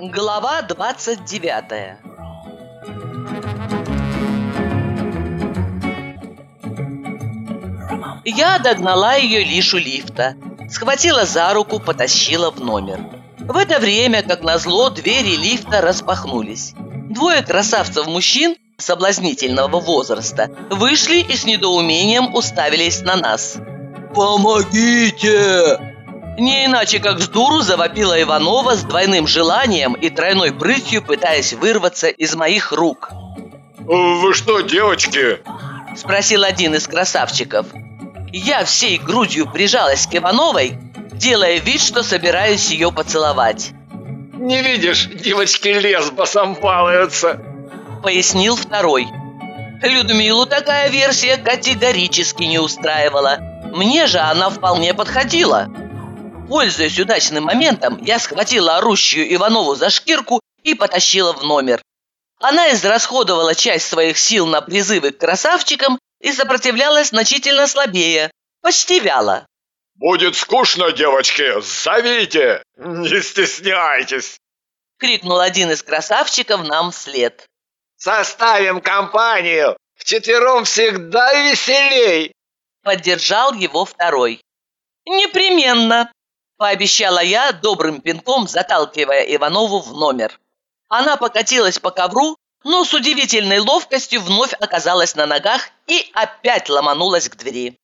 Глава 29 Я догнала ее лишь у лифта, схватила за руку, потащила в номер. В это время, как назло, двери лифта распахнулись. Двое красавцев-мужчин соблазнительного возраста вышли и с недоумением уставились на нас. «Помогите!» Не иначе, как с дуру завопила Иванова с двойным желанием и тройной прытью, пытаясь вырваться из моих рук. «Вы что, девочки?» Спросил один из красавчиков. Я всей грудью прижалась к Ивановой, делая вид, что собираюсь ее поцеловать. «Не видишь, девочки лесбосом балуются!» Пояснил второй. Людмилу такая версия категорически не устраивала. Мне же она вполне подходила. Пользуясь удачным моментом, я схватила орущую Иванову за шкирку и потащила в номер. Она израсходовала часть своих сил на призывы к красавчикам и сопротивлялась значительно слабее, почти вяло. «Будет скучно, девочки, зовите! Не стесняйтесь!» Крикнул один из красавчиков нам вслед. «Составим компанию! Вчетвером всегда веселей!» Поддержал его второй. «Непременно!» – пообещала я, добрым пинком заталкивая Иванову в номер. Она покатилась по ковру, но с удивительной ловкостью вновь оказалась на ногах и опять ломанулась к двери.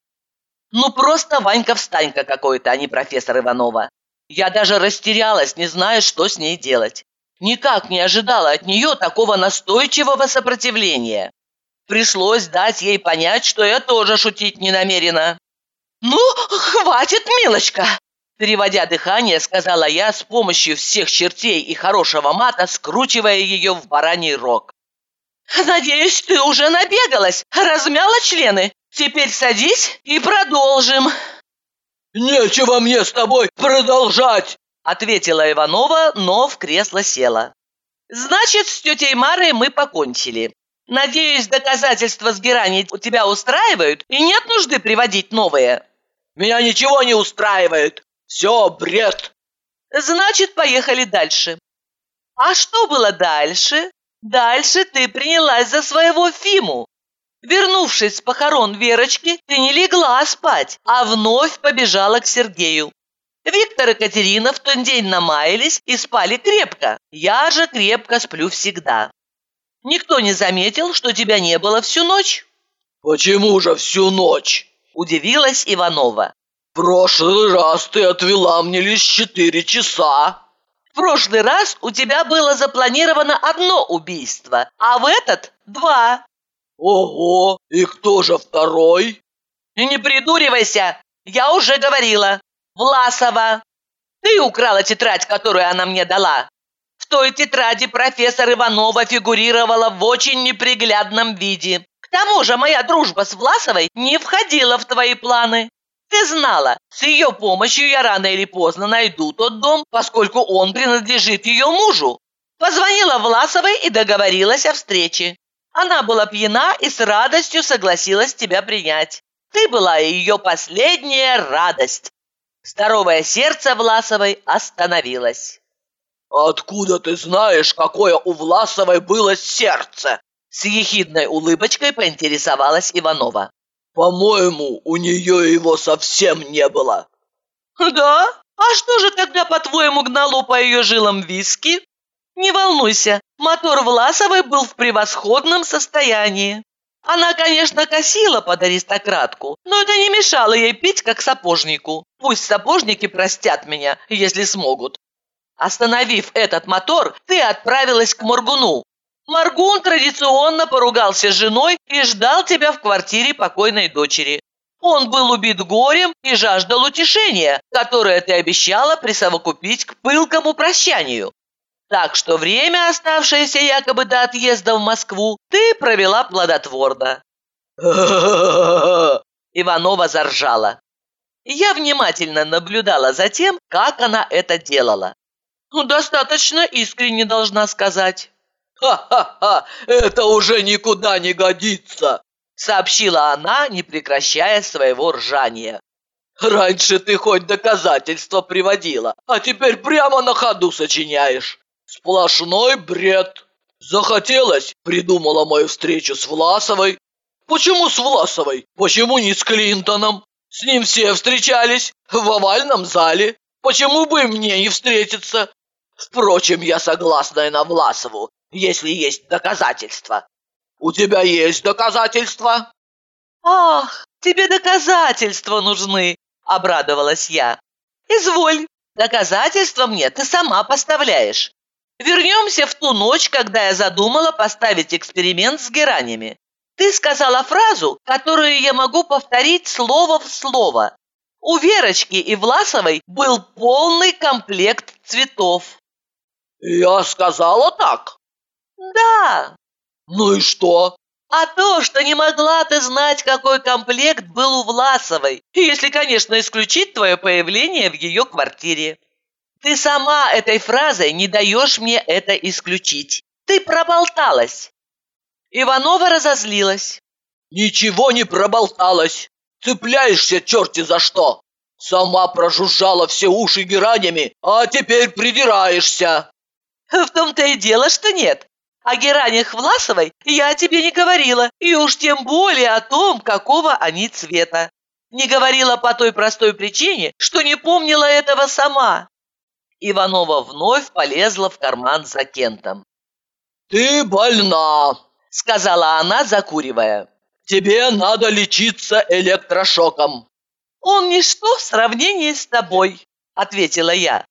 Ну просто Ванька-встанька какой-то, а не профессор Иванова. Я даже растерялась, не зная, что с ней делать. Никак не ожидала от нее такого настойчивого сопротивления. Пришлось дать ей понять, что я тоже шутить не намерена. «Ну, хватит, милочка!» Переводя дыхание, сказала я с помощью всех чертей и хорошего мата, скручивая ее в бараний рог. «Надеюсь, ты уже набегалась, размяла члены. Теперь садись и продолжим». «Нечего мне с тобой продолжать!» ответила Иванова, но в кресло села. «Значит, с тетей Марой мы покончили. Надеюсь, доказательства с Герани у тебя устраивают и нет нужды приводить новые?» «Меня ничего не устраивает. Все бред!» «Значит, поехали дальше». «А что было дальше?» «Дальше ты принялась за своего Фиму. Вернувшись с похорон Верочки, ты не легла спать, а вновь побежала к Сергею. Виктор и Катерина в тот день намаялись и спали крепко. Я же крепко сплю всегда. Никто не заметил, что тебя не было всю ночь?» «Почему же всю ночь?» – удивилась Иванова. В прошлый раз ты отвела мне лишь четыре часа. В прошлый раз у тебя было запланировано одно убийство, а в этот – два. Ого, и кто же второй? Не придуривайся, я уже говорила. Власова. Ты украла тетрадь, которую она мне дала. Той тетради профессор Иванова фигурировала в очень неприглядном виде. К тому же моя дружба с Власовой не входила в твои планы. Ты знала, с ее помощью я рано или поздно найду тот дом, поскольку он принадлежит ее мужу. Позвонила Власовой и договорилась о встрече. Она была пьяна и с радостью согласилась тебя принять. Ты была ее последняя радость. Здоровое сердце Власовой остановилось. «Откуда ты знаешь, какое у Власовой было сердце?» С ехидной улыбочкой поинтересовалась Иванова. По-моему, у нее его совсем не было. Да? А что же тогда, по-твоему, гнало по ее жилам виски? Не волнуйся, мотор Власовой был в превосходном состоянии. Она, конечно, косила под аристократку, но это не мешало ей пить, как сапожнику. Пусть сапожники простят меня, если смогут. Остановив этот мотор, ты отправилась к Моргуну, Маргун традиционно поругался с женой и ждал тебя в квартире покойной дочери. Он был убит горем и жаждал утешения, которое ты обещала присовокупить к пылкому прощанию. Так что время, оставшееся якобы до отъезда в Москву, ты провела плодотворно. Иванова заржала. Я внимательно наблюдала за тем, как она это делала. Ну, достаточно искренне должна сказать. «Ха-ха-ха! Это уже никуда не годится!» Сообщила она, не прекращая своего ржания. Раньше ты хоть доказательства приводила, а теперь прямо на ходу сочиняешь. Сплошной бред. Захотелось, придумала мою встречу с Власовой. Почему с Власовой? Почему не с Клинтоном? С ним все встречались в овальном зале. Почему бы мне не встретиться? Впрочем, я согласна и на Власову, если есть доказательства. У тебя есть доказательства? Ах, тебе доказательства нужны, обрадовалась я. Изволь, доказательства мне ты сама поставляешь. Вернемся в ту ночь, когда я задумала поставить эксперимент с геранями. Ты сказала фразу, которую я могу повторить слово в слово. У Верочки и Власовой был полный комплект цветов. Я сказала так? Да. Ну и что? А то, что не могла ты знать, какой комплект был у Власовой, если, конечно, исключить твое появление в ее квартире. Ты сама этой фразой не даешь мне это исключить. Ты проболталась. Иванова разозлилась. Ничего не проболталась. Цепляешься черти за что. Сама прожужжала все уши геранями, а теперь придираешься. В том-то и дело, что нет. О геранях Власовой я тебе не говорила, и уж тем более о том, какого они цвета. Не говорила по той простой причине, что не помнила этого сама. Иванова вновь полезла в карман за Кентом. «Ты больна», — сказала она, закуривая. «Тебе надо лечиться электрошоком». «Он ничто в сравнении с тобой», — ответила я.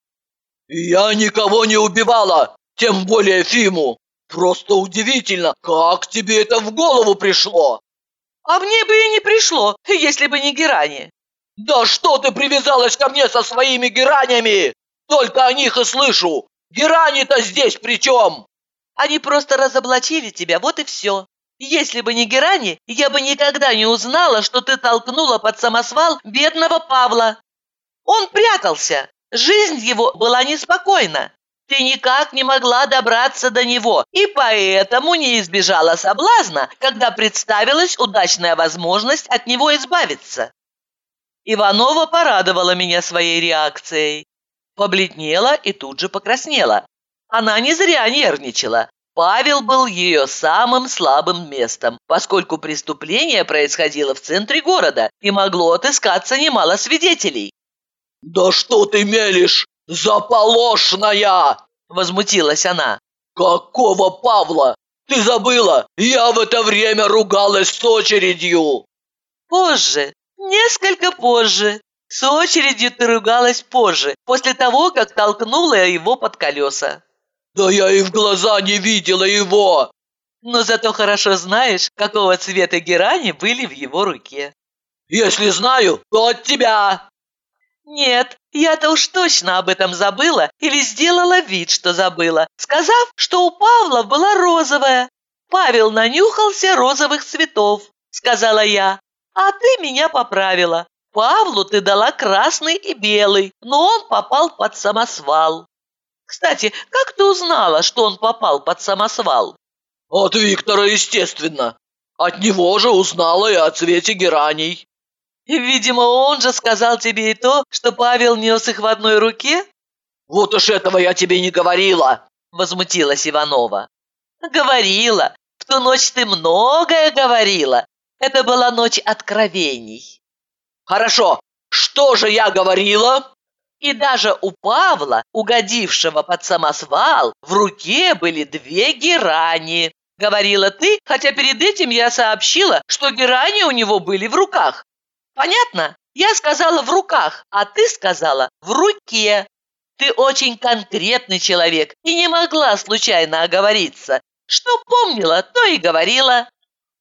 «Я никого не убивала, тем более Фиму. Просто удивительно, как тебе это в голову пришло?» «А мне бы и не пришло, если бы не герани». «Да что ты привязалась ко мне со своими геранями? Только о них и слышу. Герани-то здесь при чем?» «Они просто разоблачили тебя, вот и все. Если бы не Герани, я бы никогда не узнала, что ты толкнула под самосвал бедного Павла. Он прятался, жизнь его была неспокойна. Ты никак не могла добраться до него, и поэтому не избежала соблазна, когда представилась удачная возможность от него избавиться. Иванова порадовала меня своей реакцией. Побледнела и тут же покраснела. Она не зря нервничала. Павел был ее самым слабым местом, поскольку преступление происходило в центре города и могло отыскаться немало свидетелей. «Да что ты мелешь, заполошная!» – возмутилась она. «Какого Павла? Ты забыла? Я в это время ругалась с очередью!» «Позже, несколько позже. С очередью ты ругалась позже, после того, как толкнула его под колеса. Да я и в глаза не видела его. Но зато хорошо знаешь, какого цвета герани были в его руке. Если знаю, то от тебя. Нет, я-то уж точно об этом забыла или сделала вид, что забыла, сказав, что у Павла была розовая. Павел нанюхался розовых цветов, сказала я, а ты меня поправила. Павлу ты дала красный и белый, но он попал под самосвал. Кстати, как ты узнала, что он попал под самосвал? От Виктора, естественно. От него же узнала и о цвете гераний. Видимо, он же сказал тебе и то, что Павел нес их в одной руке? Вот уж этого я тебе не говорила, возмутилась Иванова. Говорила. В ту ночь ты многое говорила. Это была ночь откровений. Хорошо, что же я говорила? И даже у Павла, угодившего под самосвал, в руке были две герани. Говорила ты, хотя перед этим я сообщила, что герани у него были в руках. Понятно? Я сказала в руках, а ты сказала в руке. Ты очень конкретный человек и не могла случайно оговориться. Что помнила, то и говорила.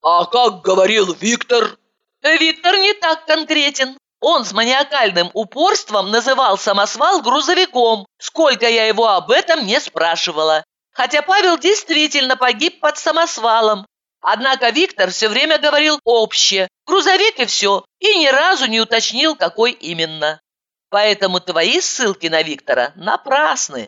А как говорил Виктор? Виктор не так конкретен. Он с маниакальным упорством называл самосвал грузовиком, сколько я его об этом не спрашивала. Хотя Павел действительно погиб под самосвалом. Однако Виктор все время говорил «обще», грузовик и все, и ни разу не уточнил, какой именно. Поэтому твои ссылки на Виктора напрасны.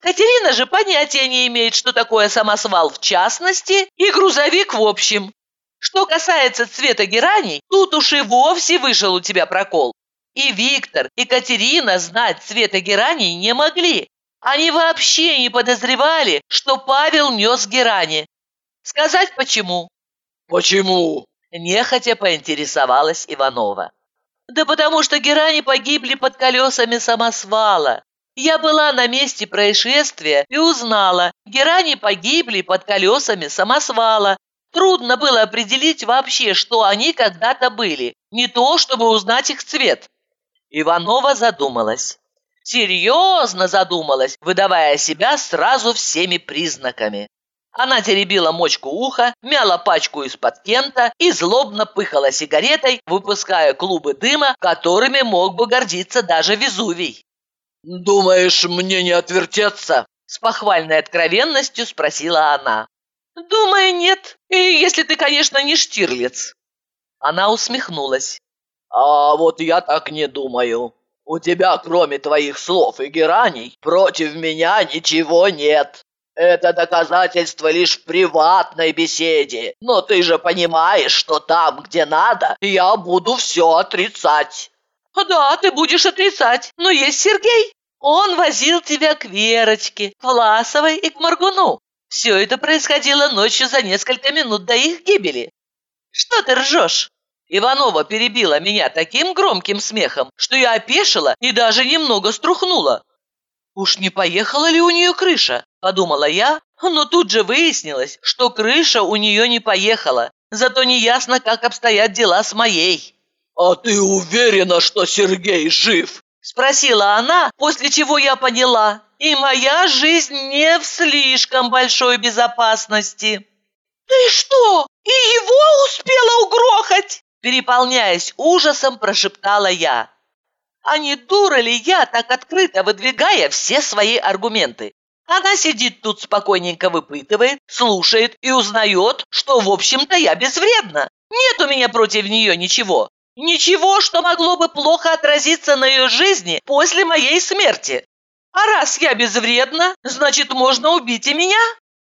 Катерина же понятия не имеет, что такое самосвал в частности и грузовик в общем. Что касается цвета гераний, тут уж и вовсе вышел у тебя прокол. И Виктор, и Катерина знать цвета герани не могли. Они вообще не подозревали, что Павел нес герани. Сказать почему? Почему? Нехотя поинтересовалась Иванова. Да потому что герани погибли под колесами самосвала. Я была на месте происшествия и узнала, герани погибли под колесами самосвала. Трудно было определить вообще, что они когда-то были, не то, чтобы узнать их цвет. Иванова задумалась. Серьезно задумалась, выдавая себя сразу всеми признаками. Она теребила мочку уха, мяла пачку из-под кента и злобно пыхала сигаретой, выпуская клубы дыма, которыми мог бы гордиться даже Везувий. «Думаешь, мне не отвертеться?» С похвальной откровенностью спросила она. «Думаю, нет. И если ты, конечно, не Штирлиц». Она усмехнулась. «А вот я так не думаю. У тебя, кроме твоих слов и гераний, против меня ничего нет. Это доказательство лишь приватной беседе. Но ты же понимаешь, что там, где надо, я буду все отрицать». «Да, ты будешь отрицать, но есть Сергей. Он возил тебя к Верочке, к Власовой и к Маргуну. Все это происходило ночью за несколько минут до их гибели. Что ты ржешь?» Иванова перебила меня таким громким смехом, что я опешила и даже немного струхнула. «Уж не поехала ли у нее крыша?» – подумала я, но тут же выяснилось, что крыша у нее не поехала, зато неясно, как обстоят дела с моей. «А ты уверена, что Сергей жив?» – спросила она, после чего я поняла, и моя жизнь не в слишком большой безопасности. «Ты что, и его успела угрохать?» Переполняясь ужасом, прошептала я. А не дура ли я, так открыто выдвигая все свои аргументы? Она сидит тут спокойненько выпытывает, слушает и узнает, что, в общем-то, я безвредна. Нет у меня против нее ничего. Ничего, что могло бы плохо отразиться на ее жизни после моей смерти. А раз я безвредна, значит, можно убить и меня.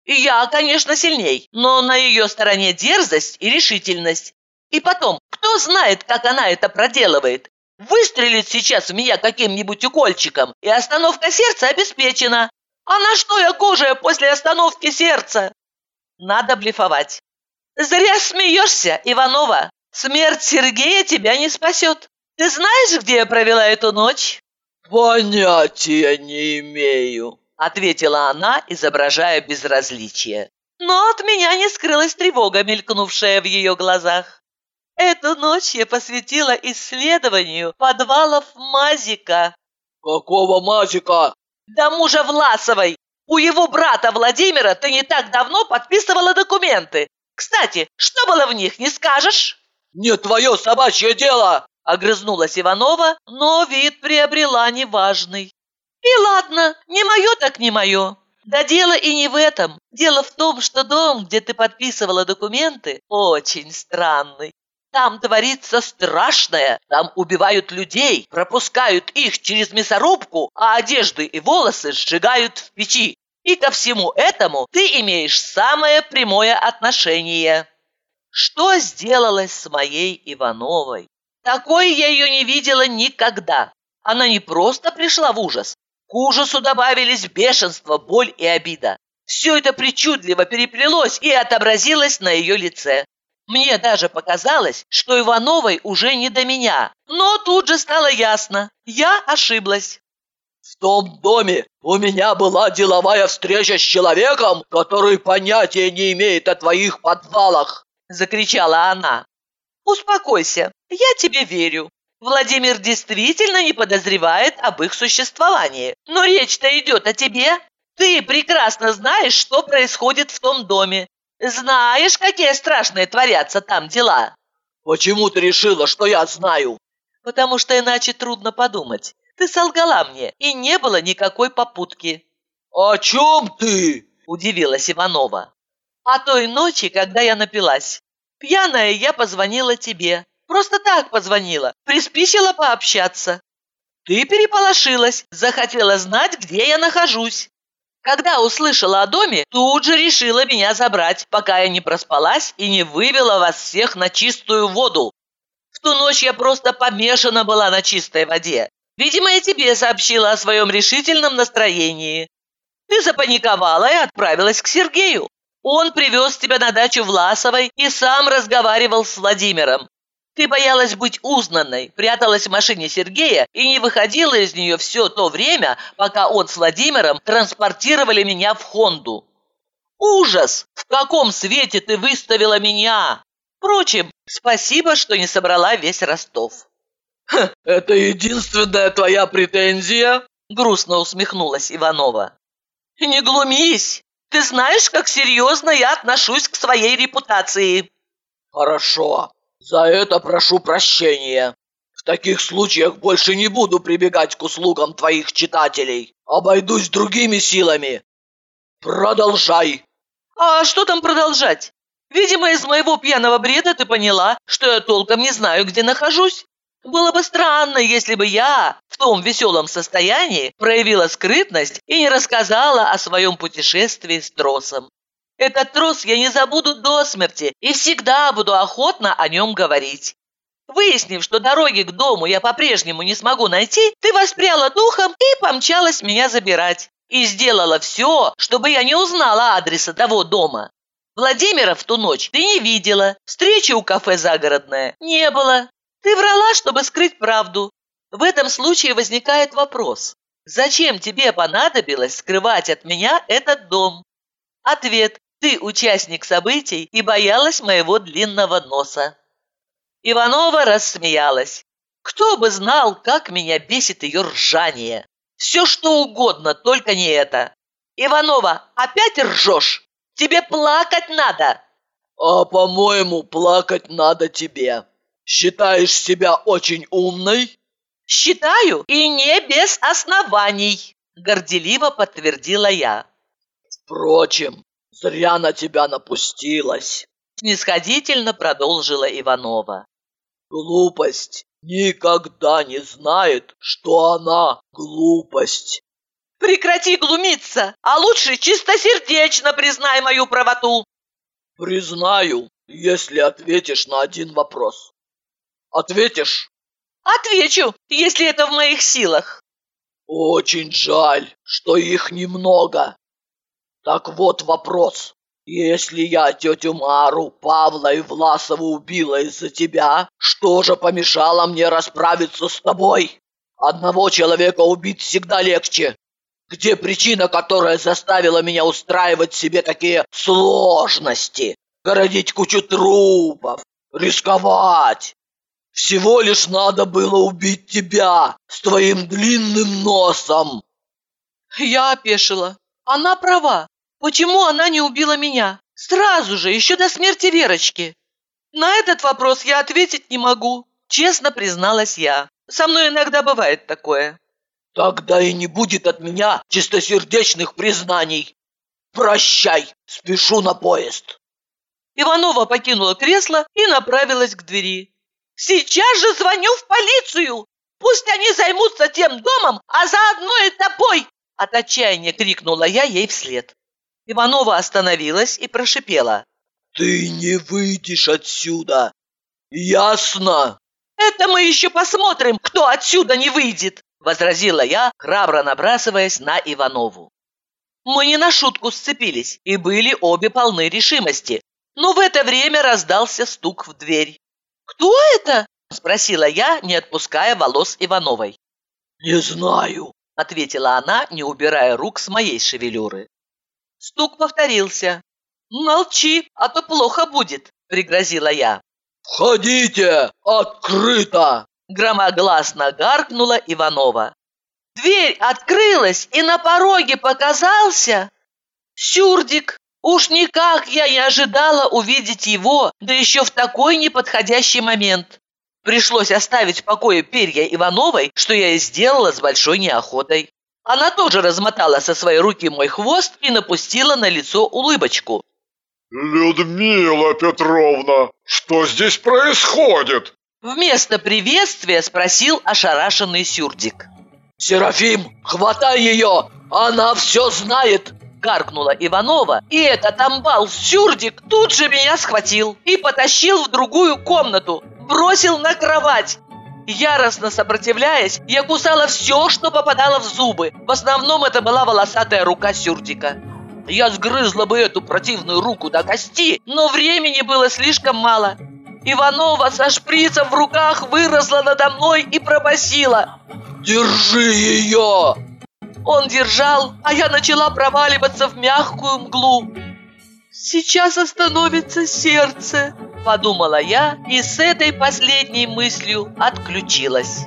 Я, конечно, сильней, но на ее стороне дерзость и решительность. И потом, кто знает, как она это проделывает? Выстрелит сейчас в меня каким-нибудь укольчиком, и остановка сердца обеспечена. А на что я кожая после остановки сердца? Надо блефовать. Зря смеешься, Иванова. Смерть Сергея тебя не спасет. Ты знаешь, где я провела эту ночь? Понятия не имею, ответила она, изображая безразличие. Но от меня не скрылась тревога, мелькнувшая в ее глазах. Эту ночь я посвятила исследованию подвалов Мазика. Какого Мазика? Да мужа Власовой. У его брата Владимира ты не так давно подписывала документы. Кстати, что было в них, не скажешь? Не твое собачье дело! Огрызнулась Иванова, но вид приобрела неважный. И ладно, не мое так не мое. Да дело и не в этом. Дело в том, что дом, где ты подписывала документы, очень странный. Там творится страшное. Там убивают людей, пропускают их через мясорубку, а одежды и волосы сжигают в печи. И ко всему этому ты имеешь самое прямое отношение. Что сделалось с моей Ивановой? Такой я ее не видела никогда. Она не просто пришла в ужас. К ужасу добавились бешенство, боль и обида. Все это причудливо переплелось и отобразилось на ее лице. Мне даже показалось, что Ивановой уже не до меня. Но тут же стало ясно. Я ошиблась. В том доме у меня была деловая встреча с человеком, который понятия не имеет о твоих подвалах!» Закричала она. «Успокойся, я тебе верю. Владимир действительно не подозревает об их существовании. Но речь-то идет о тебе. Ты прекрасно знаешь, что происходит в том доме. Знаешь, какие страшные творятся там дела? Почему ты решила, что я знаю? Потому что иначе трудно подумать. Ты солгала мне, и не было никакой попутки. О чем ты? Удивилась Иванова. О той ночи, когда я напилась. Пьяная я позвонила тебе. Просто так позвонила. Приспичила пообщаться. Ты переполошилась, захотела знать, где я нахожусь. Когда услышала о доме, тут же решила меня забрать, пока я не проспалась и не вывела вас всех на чистую воду. В ту ночь я просто помешана была на чистой воде. Видимо, я тебе сообщила о своем решительном настроении. Ты запаниковала и отправилась к Сергею. Он привез тебя на дачу Власовой и сам разговаривал с Владимиром. Ты боялась быть узнанной, пряталась в машине Сергея и не выходила из нее все то время, пока он с Владимиром транспортировали меня в Хонду. Ужас! В каком свете ты выставила меня? Впрочем, спасибо, что не собрала весь Ростов. «Это единственная твоя претензия?» Грустно усмехнулась Иванова. «Не глумись! Ты знаешь, как серьезно я отношусь к своей репутации!» «Хорошо, за это прошу прощения. В таких случаях больше не буду прибегать к услугам твоих читателей. Обойдусь другими силами. Продолжай!» «А что там продолжать? Видимо, из моего пьяного бреда ты поняла, что я толком не знаю, где нахожусь. Было бы странно, если бы я в том веселом состоянии проявила скрытность и не рассказала о своем путешествии с тросом. Этот трос я не забуду до смерти и всегда буду охотно о нем говорить. Выяснив, что дороги к дому я по-прежнему не смогу найти, ты воспряла духом и помчалась меня забирать. И сделала все, чтобы я не узнала адреса того дома. Владимира в ту ночь ты не видела, встречи у кафе «Загородное» не было. Ты врала, чтобы скрыть правду. В этом случае возникает вопрос. Зачем тебе понадобилось скрывать от меня этот дом? Ответ. Ты участник событий и боялась моего длинного носа. Иванова рассмеялась. Кто бы знал, как меня бесит ее ржание. Все что угодно, только не это. Иванова, опять ржешь? Тебе плакать надо. А, по-моему, плакать надо тебе. Считаешь себя очень умной? Считаю, и не без оснований, горделиво подтвердила я. Впрочем, зря на тебя напустилась, снисходительно продолжила Иванова. Глупость никогда не знает, что она глупость. Прекрати глумиться, а лучше чистосердечно признай мою правоту. Признаю, если ответишь на один вопрос. Ответишь? Отвечу, если это в моих силах. Очень жаль, что их немного. Так вот вопрос. Если я тетю Мару, Павла и Власову убила из-за тебя, что же помешало мне расправиться с тобой? Одного человека убить всегда легче. Где причина, которая заставила меня устраивать себе такие сложности? Городить кучу трупов, рисковать, всего лишь надо было убить тебя с твоим длинным носом. Я опешила. Она права. Почему она не убила меня? Сразу же, еще до смерти Верочки. На этот вопрос я ответить не могу. Честно призналась я. Со мной иногда бывает такое. Тогда и не будет от меня чистосердечных признаний. Прощай, спешу на поезд. Иванова покинула кресло и направилась к двери. Сейчас же звоню в полицию! Пусть они займутся тем домом, а заодно и тобой!» От отчаяния крикнула я ей вслед. Иванова остановилась и прошипела. «Ты не выйдешь отсюда! Ясно?» «Это мы еще посмотрим, кто отсюда не выйдет!» Возразила я, храбро набрасываясь на Иванову. Мы не на шутку сцепились и были обе полны решимости. Но в это время раздался стук в дверь. «Кто это?» – спросила я, не отпуская волос Ивановой. «Не знаю», – ответила она, не убирая рук с моей шевелюры. Стук повторился. «Молчи, а то плохо будет», – пригрозила я. «Входите! Открыто!» – громогласно гаркнула Иванова. Дверь открылась, и на пороге показался Сюрдик. Уж никак я не ожидала увидеть его, да еще в такой неподходящий момент. Пришлось оставить в покое перья Ивановой, что я и сделала с большой неохотой. Она тоже размотала со своей руки мой хвост и напустила на лицо улыбочку. «Людмила Петровна, что здесь происходит?» Вместо приветствия спросил ошарашенный Сюрдик. «Серафим, хватай ее! Она все знает!» гаркнула Иванова, и этот амбал Сюрдик тут же меня схватил и потащил в другую комнату. бросил на кровать. Яростно сопротивляясь, я кусала все, что попадало в зубы. В основном это была волосатая рука Сюртика. Я сгрызла бы эту противную руку до кости, но времени было слишком мало. Иванова со шприцем в руках выросла надо мной и пробасила. «Держи ее!» Он держал, а я начала проваливаться в мягкую мглу. «Сейчас остановится сердце», – подумала я и с этой последней мыслью отключилась.